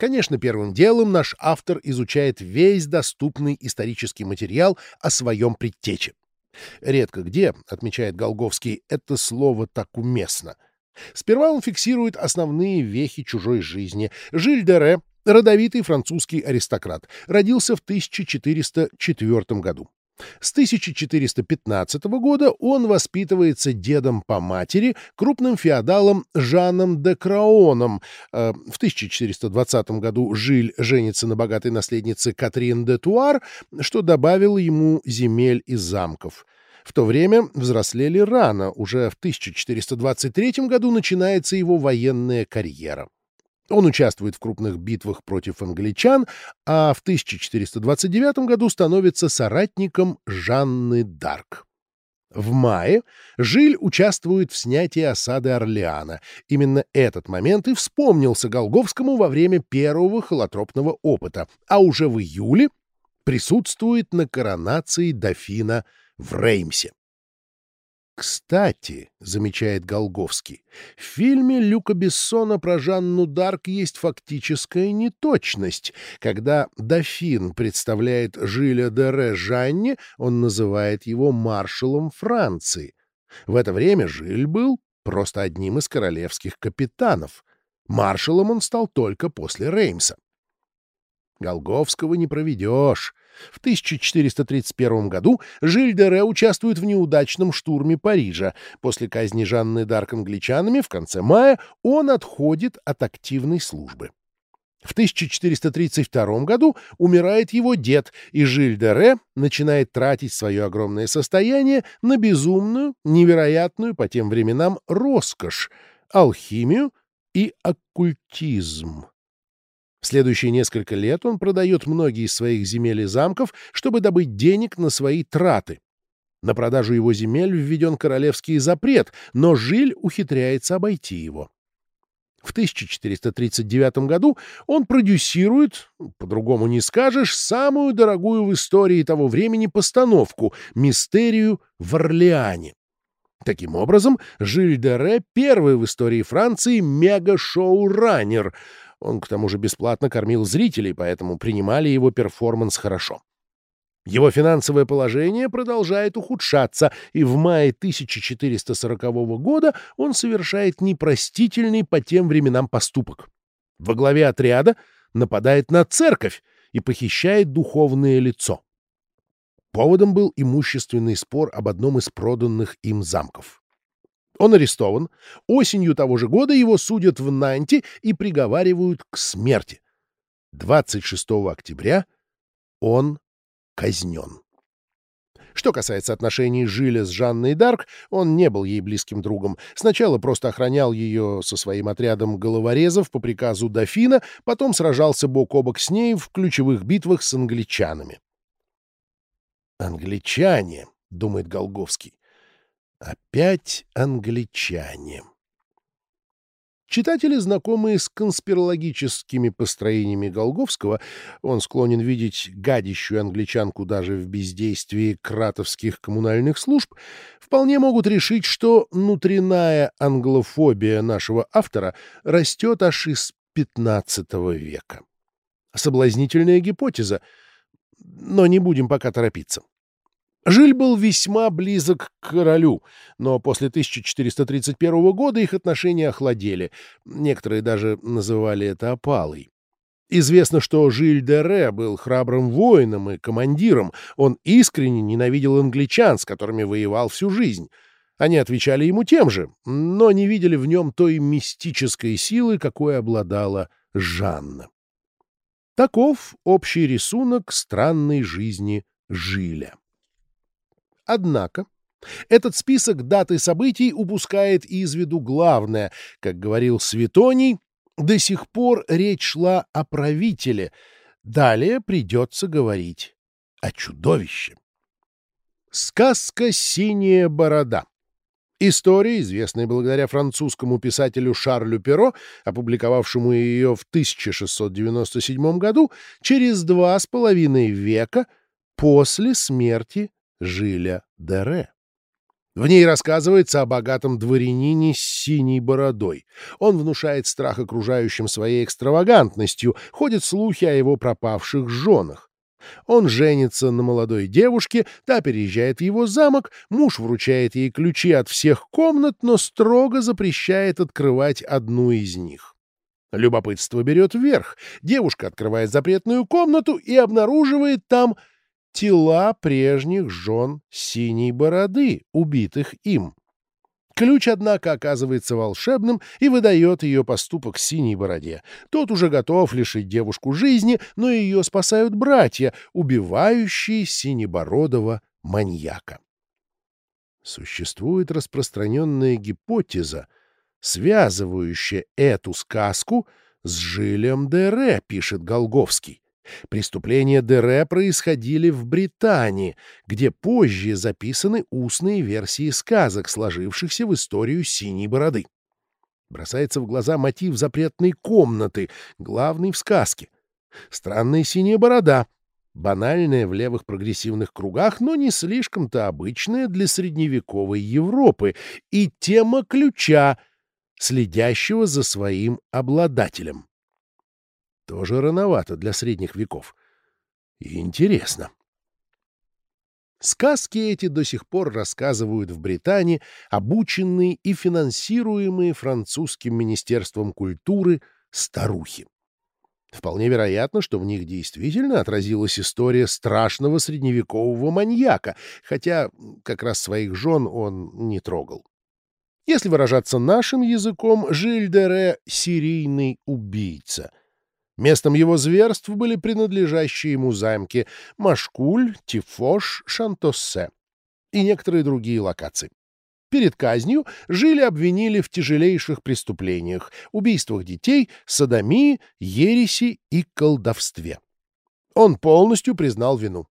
Конечно, первым делом наш автор изучает весь доступный исторический материал о своем предтече. Редко где, отмечает Голговский, это слово так уместно. Сперва он фиксирует основные вехи чужой жизни. Жиль де Ре, родовитый французский аристократ, родился в 1404 году. С 1415 года он воспитывается дедом по матери, крупным феодалом Жаном де Краоном. Э, в 1420 году Жиль женится на богатой наследнице Катрин де Туар, что добавило ему земель и замков. В то время взрослели рано, уже в 1423 году начинается его военная карьера. Он участвует в крупных битвах против англичан, а в 1429 году становится соратником Жанны Дарк. В мае Жиль участвует в снятии осады Орлеана. Именно этот момент и вспомнился Голговскому во время первого холотропного опыта, а уже в июле присутствует на коронации дофина в Реймсе. Кстати, замечает Голговский, в фильме Люка Бессона про Жанну Дарк есть фактическая неточность. Когда дофин представляет Жиля де Ре Жанне, он называет его маршалом Франции. В это время Жиль был просто одним из королевских капитанов. Маршалом он стал только после Реймса. Голговского не проведешь. В 1431 году Жиль де Ре участвует в неудачном штурме Парижа. После казни Жанны Дарк англичанами в конце мая он отходит от активной службы. В 1432 году умирает его дед, и Жиль де Ре начинает тратить свое огромное состояние на безумную, невероятную по тем временам роскошь, алхимию и оккультизм. В следующие несколько лет он продает многие из своих земель и замков, чтобы добыть денег на свои траты. На продажу его земель введен королевский запрет, но Жиль ухитряется обойти его. В 1439 году он продюсирует, по-другому не скажешь, самую дорогую в истории того времени постановку «Мистерию в Орлеане». Таким образом, Жиль де Ре — первый в истории Франции мега-шоу-раннер — он, к тому же, бесплатно кормил зрителей, поэтому принимали его перформанс хорошо. Его финансовое положение продолжает ухудшаться, и в мае 1440 года он совершает непростительный по тем временам поступок. Во главе отряда нападает на церковь и похищает духовное лицо. Поводом был имущественный спор об одном из проданных им замков. Он арестован. Осенью того же года его судят в Нанте и приговаривают к смерти. 26 октября он казнен. Что касается отношений Жиля с Жанной Дарк, он не был ей близким другом. Сначала просто охранял ее со своим отрядом головорезов по приказу дофина, потом сражался бок о бок с ней в ключевых битвах с англичанами. «Англичане», — думает Голговский, Опять англичане. Читатели, знакомые с конспирологическими построениями Голговского, он склонен видеть гадящую англичанку даже в бездействии кратовских коммунальных служб, вполне могут решить, что внутренняя англофобия нашего автора растет аж из XV века. Соблазнительная гипотеза, но не будем пока торопиться. Жиль был весьма близок к королю, но после 1431 года их отношения охладели. Некоторые даже называли это опалой. Известно, что Жиль де Ре был храбрым воином и командиром. Он искренне ненавидел англичан, с которыми воевал всю жизнь. Они отвечали ему тем же, но не видели в нем той мистической силы, какой обладала Жанна. Таков общий рисунок странной жизни Жиля. Однако этот список дат и событий упускает из виду главное. Как говорил Светоний, до сих пор речь шла о правителе. Далее придется говорить о чудовище. Сказка «Синяя борода». История, известная благодаря французскому писателю Шарлю Перо, опубликовавшему ее в 1697 году, через два с половиной века после смерти Жиля Дере. В ней рассказывается о богатом дворянине с синей бородой. Он внушает страх окружающим своей экстравагантностью, ходят слухи о его пропавших женах. Он женится на молодой девушке, та переезжает в его замок, муж вручает ей ключи от всех комнат, но строго запрещает открывать одну из них. Любопытство берет вверх. Девушка открывает запретную комнату и обнаруживает там тела прежних жен синей бороды, убитых им. Ключ, однако, оказывается волшебным и выдает ее поступок синей бороде. Тот уже готов лишить девушку жизни, но ее спасают братья, убивающие синебородого маньяка. Существует распространенная гипотеза, связывающая эту сказку с Жилем Дере, пишет Голговский. Преступления Дере происходили в Британии, где позже записаны устные версии сказок, сложившихся в историю Синей Бороды. Бросается в глаза мотив запретной комнаты, главный в сказке. Странная синяя борода, банальная в левых прогрессивных кругах, но не слишком-то обычная для средневековой Европы, и тема ключа, следящего за своим обладателем. Тоже рановато для средних веков. Интересно. Сказки эти до сих пор рассказывают в Британии обученные и финансируемые французским министерством культуры старухи. Вполне вероятно, что в них действительно отразилась история страшного средневекового маньяка, хотя как раз своих жен он не трогал. Если выражаться нашим языком, Жильдере — серийный убийца — Местом его зверств были принадлежащие ему замки Машкуль, Тифош, Шантоссе и некоторые другие локации. Перед казнью жили обвинили в тяжелейших преступлениях — убийствах детей, садомии, ереси и колдовстве. Он полностью признал вину.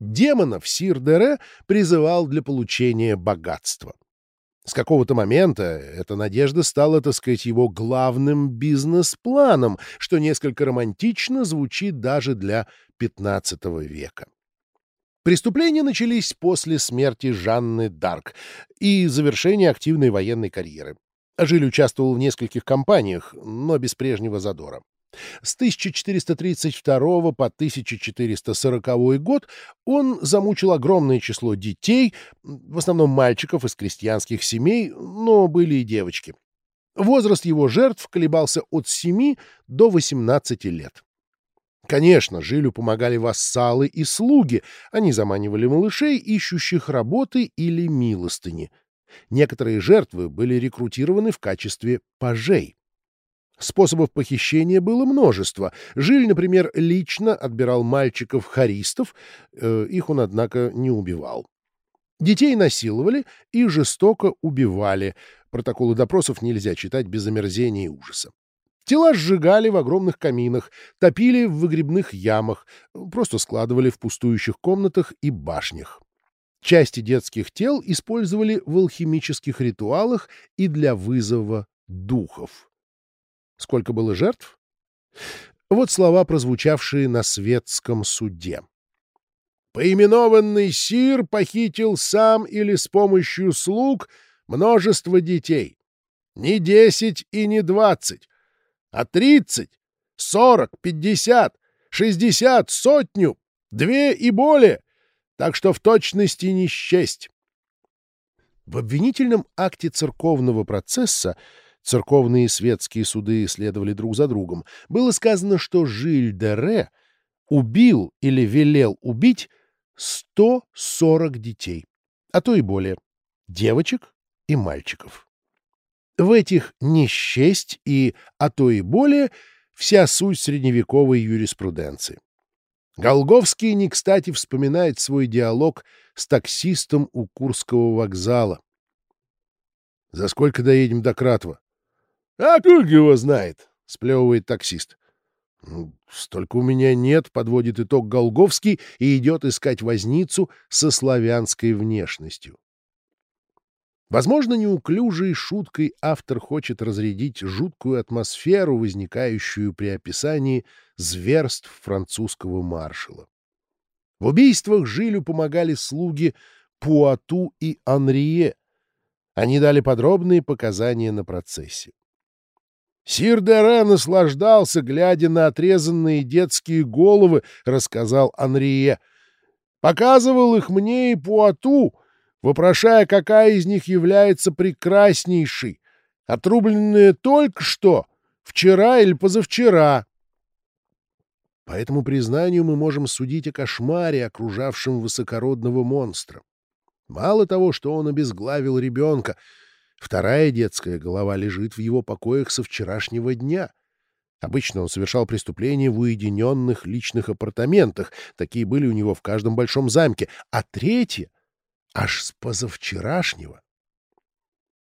Демонов Сир-Дере призывал для получения богатства. С какого-то момента эта надежда стала, так сказать, его главным бизнес-планом, что несколько романтично звучит даже для XV века. Преступления начались после смерти Жанны Дарк и завершения активной военной карьеры. Жиль участвовал в нескольких кампаниях, но без прежнего задора. С 1432 по 1440 год он замучил огромное число детей, в основном мальчиков из крестьянских семей, но были и девочки. Возраст его жертв колебался от 7 до 18 лет. Конечно, Жилю помогали вассалы и слуги, они заманивали малышей, ищущих работы или милостыни. Некоторые жертвы были рекрутированы в качестве пажей. Способов похищения было множество. Жиль, например, лично отбирал мальчиков-харистов, э, их он, однако, не убивал. Детей насиловали и жестоко убивали. Протоколы допросов нельзя читать без омерзения и ужаса. Тела сжигали в огромных каминах, топили в выгребных ямах, просто складывали в пустующих комнатах и башнях. Части детских тел использовали в алхимических ритуалах и для вызова духов. Сколько было жертв? Вот слова, прозвучавшие на светском суде. Поименованный Сир похитил сам или с помощью слуг множество детей. Не десять и не двадцать, а тридцать, сорок, пятьдесят, шестьдесят, сотню, две и более, так что в точности не счесть. В обвинительном акте церковного процесса церковные и светские суды следовали друг за другом, было сказано, что Жиль де Ре убил или велел убить 140 детей, а то и более, девочек и мальчиков. В этих не счесть и, а то и более, вся суть средневековой юриспруденции. Голговский не кстати вспоминает свой диалог с таксистом у Курского вокзала. «За сколько доедем до Кратова?» «А как его знает?» — сплевывает таксист. «Ну, «Столько у меня нет», — подводит итог Голговский и идет искать возницу со славянской внешностью. Возможно, неуклюжей шуткой автор хочет разрядить жуткую атмосферу, возникающую при описании зверств французского маршала. В убийствах Жилю помогали слуги Пуату и Анрие. Они дали подробные показания на процессе. «Сир Дере наслаждался, глядя на отрезанные детские головы», — рассказал Анрие. «Показывал их мне и Пуату, вопрошая, какая из них является прекраснейшей, отрубленная только что, вчера или позавчера». По этому признанию мы можем судить о кошмаре, окружавшем высокородного монстра. Мало того, что он обезглавил ребенка, вторая детская голова лежит в его покоях со вчерашнего дня. Обычно он совершал преступления в уединенных личных апартаментах, такие были у него в каждом большом замке, а третья — аж с позавчерашнего.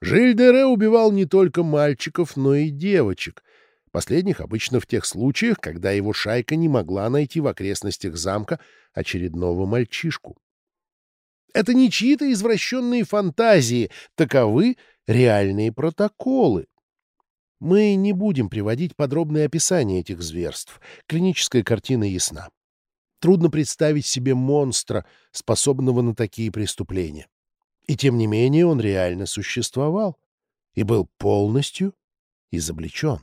Жильдере убивал не только мальчиков, но и девочек. Последних обычно в тех случаях, когда его шайка не могла найти в окрестностях замка очередного мальчишку. Это не чьи-то извращенные фантазии, таковы реальные протоколы. Мы не будем приводить подробное описание этих зверств. Клиническая картина ясна. Трудно представить себе монстра, способного на такие преступления. И тем не менее он реально существовал и был полностью изобличен.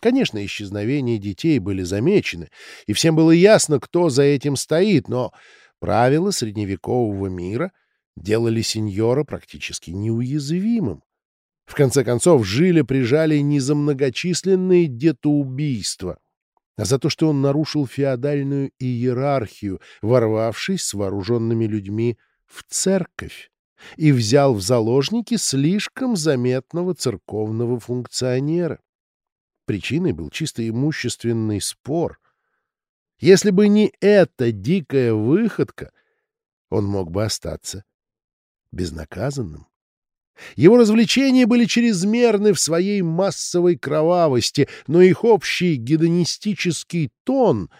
Конечно, исчезновения детей были замечены, и всем было ясно, кто за этим стоит, но Правила средневекового мира делали сеньора практически неуязвимым. В конце концов, Жиля прижали не за многочисленные детоубийства, а за то, что он нарушил феодальную иерархию, ворвавшись с вооруженными людьми в церковь и взял в заложники слишком заметного церковного функционера. Причиной был чисто имущественный спор — если бы не эта дикая выходка, он мог бы остаться безнаказанным. Его развлечения были чрезмерны в своей массовой кровавости, но их общий гедонистический тон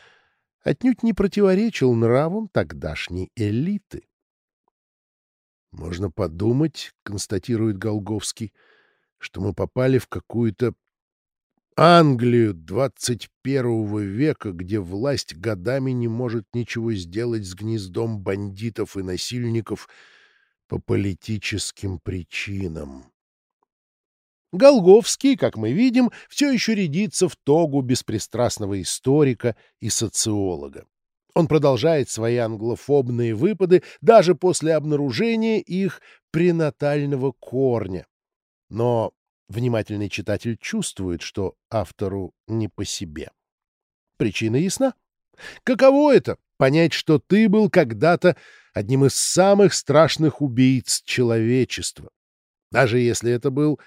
отнюдь не противоречил нравам тогдашней элиты. «Можно подумать, — констатирует Голговский, — что мы попали в какую-то Англию 21 века, где власть годами не может ничего сделать с гнездом бандитов и насильников по политическим причинам. Голговский, как мы видим, все еще рядится в тогу беспристрастного историка и социолога. Он продолжает свои англофобные выпады даже после обнаружения их пренатального корня. Но Внимательный читатель чувствует, что автору не по себе. Причина ясна. Каково это — понять, что ты был когда-то одним из самых страшных убийц человечества, даже если это был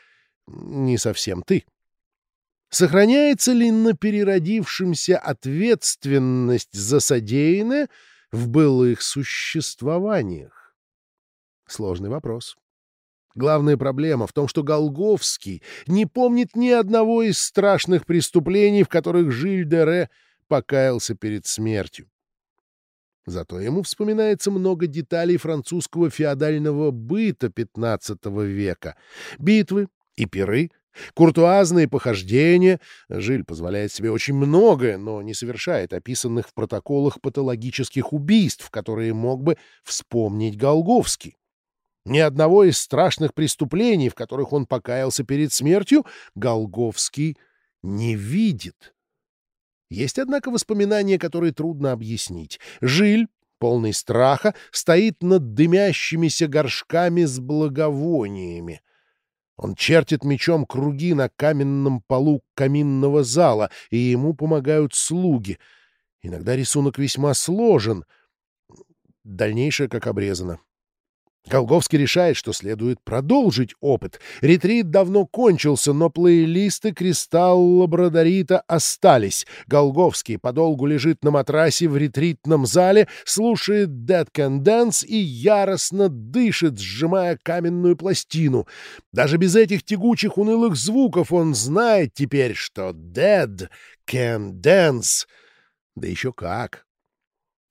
не совсем ты? Сохраняется ли на переродившемся ответственность за содеянное в былых существованиях? Сложный вопрос. Главная проблема в том, что Голговский не помнит ни одного из страшных преступлений, в которых Жиль-де-Ре покаялся перед смертью. Зато ему вспоминается много деталей французского феодального быта XV века. Битвы и пиры, куртуазные похождения. Жиль позволяет себе очень многое, но не совершает описанных в протоколах патологических убийств, которые мог бы вспомнить Голговский. Ни одного из страшных преступлений, в которых он покаялся перед смертью, Голговский не видит. Есть, однако, воспоминания, которые трудно объяснить. Жиль, полный страха, стоит над дымящимися горшками с благовониями. Он чертит мечом круги на каменном полу каминного зала, и ему помогают слуги. Иногда рисунок весьма сложен. Дальнейшее как обрезано. Голговский решает, что следует продолжить опыт. Ретрит давно кончился, но плейлисты Кристалла Бродорита остались. Голговский подолгу лежит на матрасе в ретритном зале, слушает Dead Can Dance и яростно дышит, сжимая каменную пластину. Даже без этих тягучих унылых звуков он знает теперь, что Dead Can Dance. Да еще как!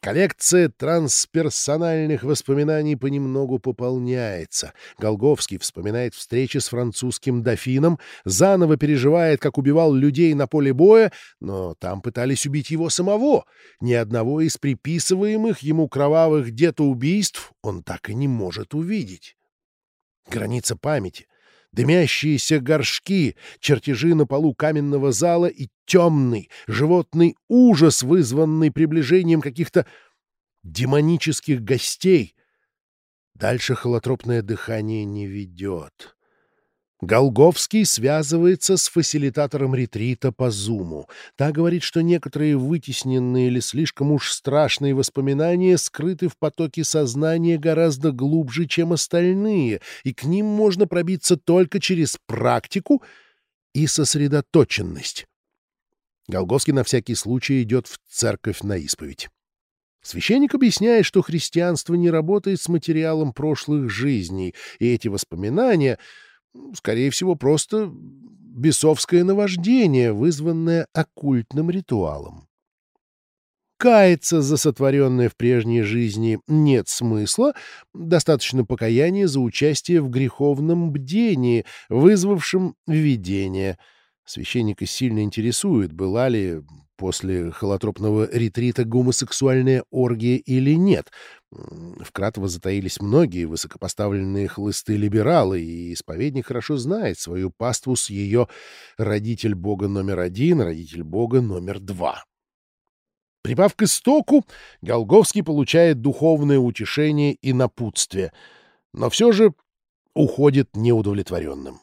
Коллекция трансперсональных воспоминаний понемногу пополняется. Голговский вспоминает встречи с французским дофином, заново переживает, как убивал людей на поле боя, но там пытались убить его самого. Ни одного из приписываемых ему кровавых детоубийств он так и не может увидеть. Граница памяти дымящиеся горшки, чертежи на полу каменного зала и темный, животный ужас, вызванный приближением каких-то демонических гостей. Дальше холотропное дыхание не ведет. Голговский связывается с фасилитатором ретрита по зуму. Та говорит, что некоторые вытесненные или слишком уж страшные воспоминания скрыты в потоке сознания гораздо глубже, чем остальные, и к ним можно пробиться только через практику и сосредоточенность. Голговский на всякий случай идет в церковь на исповедь. Священник объясняет, что христианство не работает с материалом прошлых жизней, и эти воспоминания — скорее всего, просто бесовское наваждение, вызванное оккультным ритуалом. Каяться за сотворенное в прежней жизни нет смысла, достаточно покаяния за участие в греховном бдении, вызвавшем видение. Священника сильно интересует, была ли после холотропного ретрита гомосексуальная оргия или нет. В Кратово затаились многие высокопоставленные хлысты-либералы, и исповедник хорошо знает свою паству с ее «родитель Бога номер один», «родитель Бога номер два». Припав к истоку, Голговский получает духовное утешение и напутствие, но все же уходит неудовлетворенным.